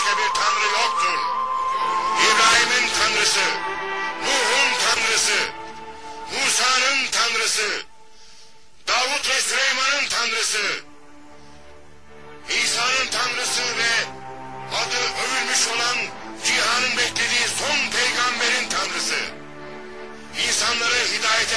başka bir tanrı yoktur. İbrahim'in tanrısı, Nuh'un tanrısı, Musa'nın tanrısı, Davut ve Süleyman'ın tanrısı, İsa'nın tanrısı ve adı övülmüş olan cihanın beklediği son peygamberin tanrısı. İnsanları hidayete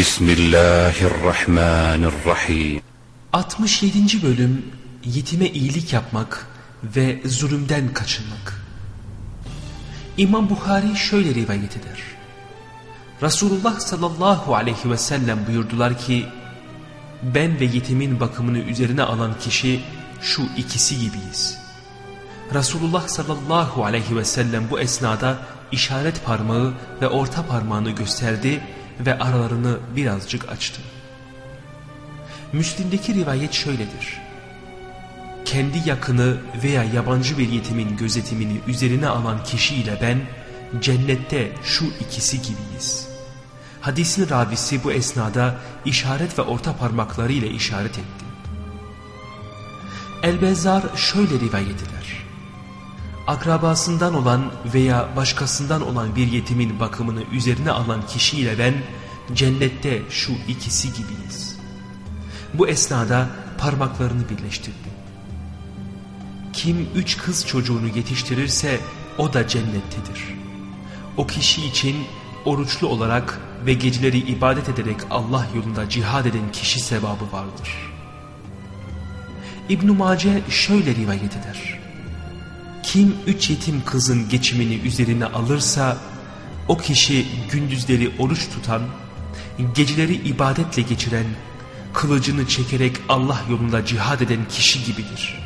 Bismillahirrahmanirrahim 67. Bölüm Yetime iyilik yapmak ve zulümden kaçınmak İmam Buhari şöyle rivayet eder. Resulullah sallallahu aleyhi ve sellem buyurdular ki ben ve yetimin bakımını üzerine alan kişi şu ikisi gibiyiz. Resulullah sallallahu aleyhi ve sellem bu esnada işaret parmağı ve orta parmağını gösterdi ve aralarını birazcık açtı. Müslim'deki rivayet şöyledir. Kendi yakını veya yabancı bir yetimin gözetimini üzerine alan kişiyle ben cennette şu ikisi gibiyiz. Hadisin ravisi bu esnada işaret ve orta parmakları ile işaret etti. Elbezzar şöyle rivayet eder. Akrabasından olan veya başkasından olan bir yetimin bakımını üzerine alan kişiyle ben cennette şu ikisi gibiyiz. Bu esnada parmaklarını birleştirdi. Kim üç kız çocuğunu yetiştirirse o da cennettedir. O kişi için oruçlu olarak ve geceleri ibadet ederek Allah yolunda cihad eden kişi sevabı vardır. İbn-i Mace şöyle rivayet eder. Kim üç yetim kızın geçimini üzerine alırsa o kişi gündüzleri oruç tutan, geceleri ibadetle geçiren, kılıcını çekerek Allah yolunda cihad eden kişi gibidir.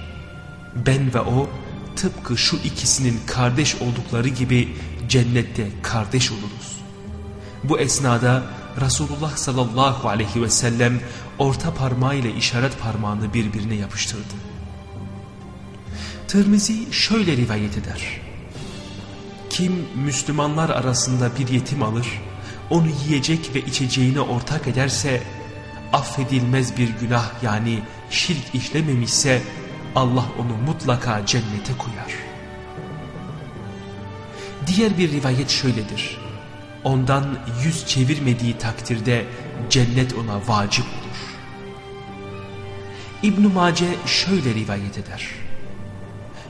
Ben ve o tıpkı şu ikisinin kardeş oldukları gibi cennette kardeş oluruz. Bu esnada Resulullah sallallahu aleyhi ve sellem orta parmağıyla işaret parmağını birbirine yapıştırdı. Tirmizi şöyle rivayet eder. Kim Müslümanlar arasında bir yetim alır, onu yiyecek ve içeceğine ortak ederse, affedilmez bir günah yani şirk işlememişse, Allah onu mutlaka cennete koyar. Diğer bir rivayet şöyledir. Ondan yüz çevirmediği takdirde cennet ona vacip olur. İbn-i Mace şöyle rivayet eder.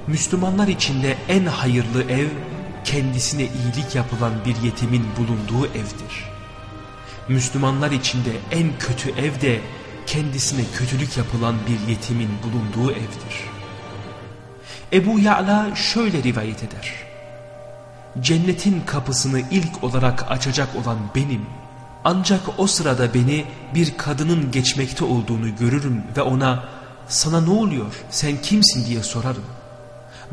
Müslümanlar içinde en hayırlı ev kendisine iyilik yapılan bir yetimin bulunduğu evdir. Müslümanlar içinde en kötü ev de kendisine kötülük yapılan bir yetimin bulunduğu evdir. Ebu Ya'la şöyle rivayet eder. Cennetin kapısını ilk olarak açacak olan benim. Ancak o sırada beni bir kadının geçmekte olduğunu görürüm ve ona sana ne oluyor sen kimsin diye sorarım.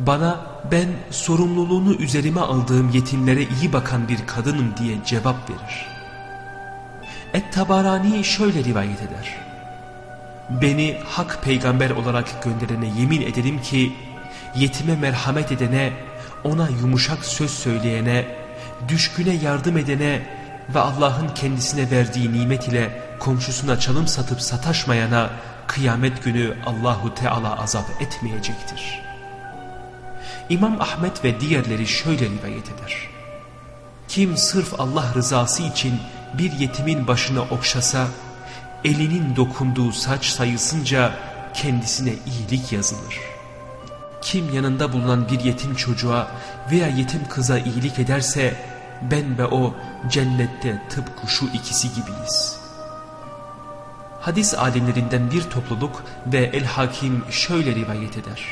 Bana ben sorumluluğunu üzerime aldığım yetimlere iyi bakan bir kadınım diye cevap verir. Et-Tabarani şöyle rivayet eder. Beni hak peygamber olarak gönderene yemin ederim ki yetime merhamet edene, ona yumuşak söz söyleyene, düşküne yardım edene ve Allah'ın kendisine verdiği nimet ile komşusuna çalım satıp sataşmayana kıyamet günü Allahu Teala azap etmeyecektir. İmam Ahmet ve diğerleri şöyle rivayet eder. Kim sırf Allah rızası için bir yetimin başına okşasa, elinin dokunduğu saç sayısınca kendisine iyilik yazılır. Kim yanında bulunan bir yetim çocuğa veya yetim kıza iyilik ederse ben ve o cennette tıpkı şu ikisi gibiyiz. Hadis alimlerinden bir topluluk ve El-Hakim şöyle rivayet eder.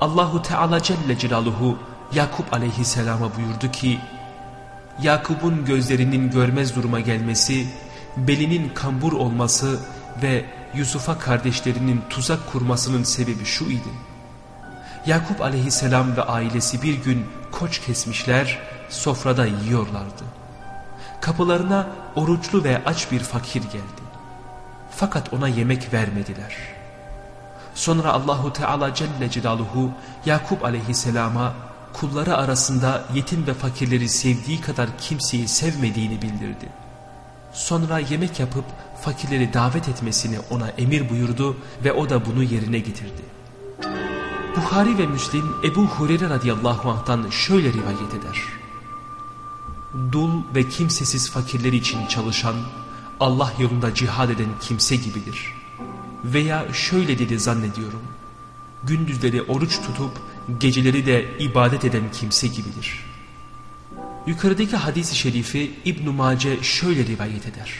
Allahu Teala Celle Celaluhu Yakup aleyhisselama buyurdu ki Yakup'un gözlerinin görmez duruma gelmesi, belinin kambur olması ve Yusuf'a kardeşlerinin tuzak kurmasının sebebi şu idi. Yakup aleyhisselam ve ailesi bir gün koç kesmişler, sofrada yiyorlardı. Kapılarına oruçlu ve aç bir fakir geldi. Fakat ona yemek vermediler. Sonra Allahu Teala Celle Celaluhu Yakup aleyhisselama kulları arasında yetim ve fakirleri sevdiği kadar kimseyi sevmediğini bildirdi. Sonra yemek yapıp fakirleri davet etmesini ona emir buyurdu ve o da bunu yerine getirdi. Bukhari ve Müslim Ebu Hureyre radıyallahu anh'tan şöyle rivayet eder. Dul ve kimsesiz fakirler için çalışan, Allah yolunda cihad eden kimse gibidir. Veya şöyle dedi zannediyorum. Gündüzleri oruç tutup geceleri de ibadet eden kimse gibidir. Yukarıdaki hadis-i şerifi İbn-i Mace şöyle rivayet eder.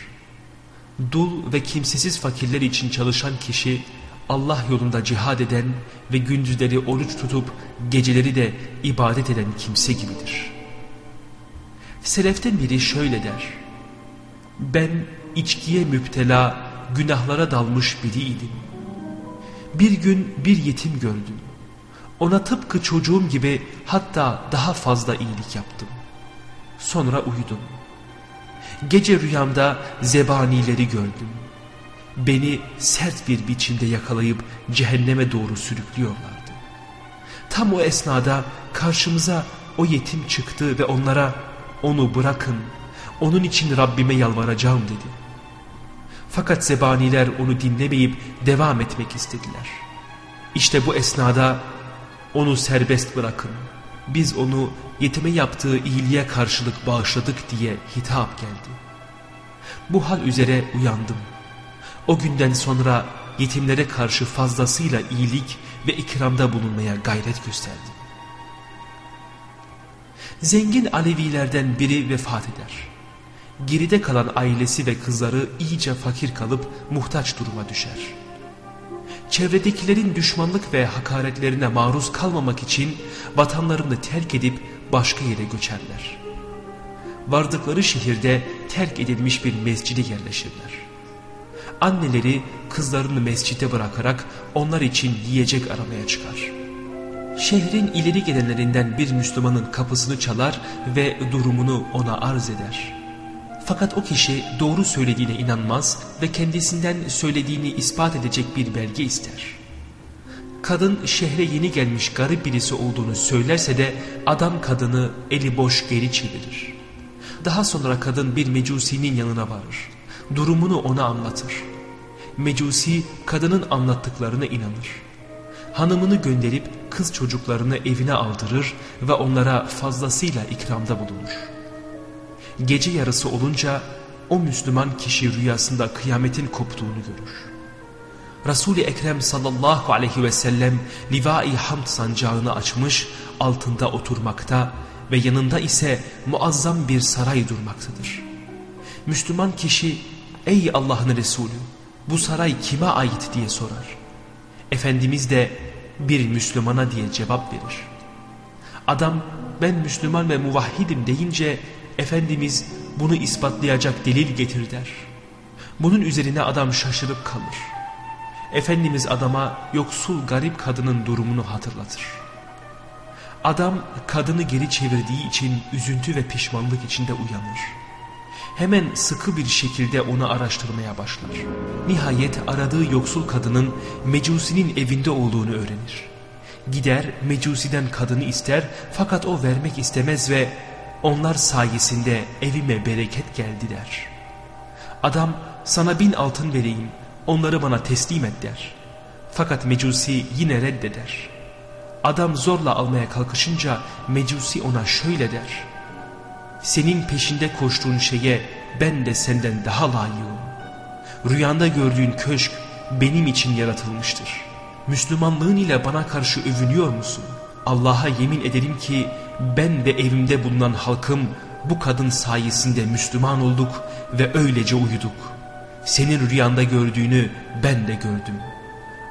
Dul ve kimsesiz fakirler için çalışan kişi Allah yolunda cihad eden ve gündüzleri oruç tutup geceleri de ibadet eden kimse gibidir. Seleften biri şöyle der. Ben içkiye müptela, günahlara dalmış biriydim. Bir gün bir yetim gördüm. Ona tıpkı çocuğum gibi hatta daha fazla iyilik yaptım. Sonra uyudum. Gece rüyamda zebanileri gördüm. Beni sert bir biçimde yakalayıp cehenneme doğru sürüklüyorlardı. Tam o esnada karşımıza o yetim çıktı ve onlara onu bırakın, onun için Rabbime yalvaracağım dedi. Fakat zebaniler onu dinlemeyip devam etmek istediler. İşte bu esnada onu serbest bırakın. Biz onu yetime yaptığı iyiliğe karşılık bağışladık diye hitap geldi. Bu hal üzere uyandım. O günden sonra yetimlere karşı fazlasıyla iyilik ve ikramda bulunmaya gayret gösterdim. Zengin Alevilerden biri vefat eder. Geride kalan ailesi ve kızları iyice fakir kalıp muhtaç duruma düşer. Çevredekilerin düşmanlık ve hakaretlerine maruz kalmamak için vatanlarını terk edip başka yere göçerler. Vardıkları şehirde terk edilmiş bir mescide yerleşirler. Anneleri kızlarını mescite bırakarak onlar için yiyecek aramaya çıkar. Şehrin ileri gelenlerinden bir Müslümanın kapısını çalar ve durumunu ona arz eder. Fakat o kişi doğru söylediğine inanmaz ve kendisinden söylediğini ispat edecek bir belge ister. Kadın şehre yeni gelmiş garip birisi olduğunu söylerse de adam kadını eli boş geri çevirir. Daha sonra kadın bir mecusinin yanına varır. Durumunu ona anlatır. Mecusi kadının anlattıklarına inanır. Hanımını gönderip kız çocuklarını evine aldırır ve onlara fazlasıyla ikramda bulunur. Gece yarısı olunca o Müslüman kişi rüyasında kıyametin koptuğunu görür. Resul-i Ekrem sallallahu aleyhi ve sellem livai hamd sancağını açmış altında oturmakta ve yanında ise muazzam bir saray durmaktadır. Müslüman kişi ey Allah'ın Resulü bu saray kime ait diye sorar. Efendimiz de bir Müslümana diye cevap verir. Adam ben Müslüman ve muvahhidim deyince Efendimiz bunu ispatlayacak delil getir der. Bunun üzerine adam şaşırıp kalır. Efendimiz adama yoksul garip kadının durumunu hatırlatır. Adam kadını geri çevirdiği için üzüntü ve pişmanlık içinde uyanır. Hemen sıkı bir şekilde onu araştırmaya başlar. Nihayet aradığı yoksul kadının Mecusi'nin evinde olduğunu öğrenir. Gider Mecusi'den kadını ister fakat o vermek istemez ve onlar sayesinde evime bereket geldi der. Adam sana bin altın vereyim onları bana teslim et der. Fakat Mecusi yine reddeder. Adam zorla almaya kalkışınca Mecusi ona şöyle der. Senin peşinde koştuğun şeye ben de senden daha layığım. Rüyanda gördüğün köşk benim için yaratılmıştır. Müslümanlığın ile bana karşı övünüyor musun? Allah'a yemin ederim ki ben ve evimde bulunan halkım bu kadın sayesinde Müslüman olduk ve öylece uyuduk. Senin rüyanda gördüğünü ben de gördüm.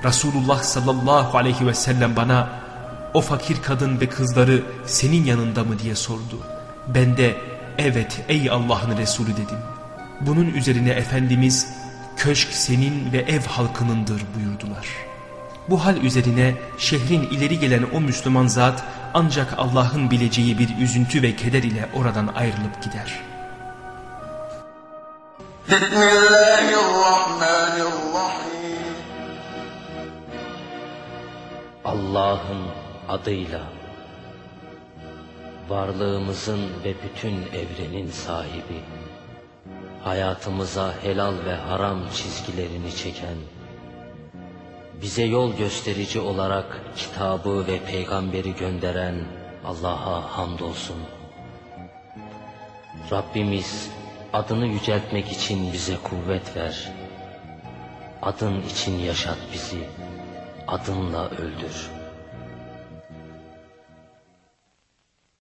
Resulullah sallallahu aleyhi ve sellem bana o fakir kadın ve kızları senin yanında mı diye sordu. Ben de evet ey Allah'ın Resulü dedim. Bunun üzerine Efendimiz köşk senin ve ev halkınındır buyurdular. Bu hal üzerine şehrin ileri gelen o Müslüman zat ancak Allah'ın bileceği bir üzüntü ve keder ile oradan ayrılıp gider. Allah'ın adıyla varlığımızın ve bütün evrenin sahibi hayatımıza helal ve haram çizgilerini çeken bize yol gösterici olarak kitabı ve peygamberi gönderen Allah'a hamdolsun. Rabbimiz adını yüceltmek için bize kuvvet ver. Adın için yaşat bizi, adınla öldür.''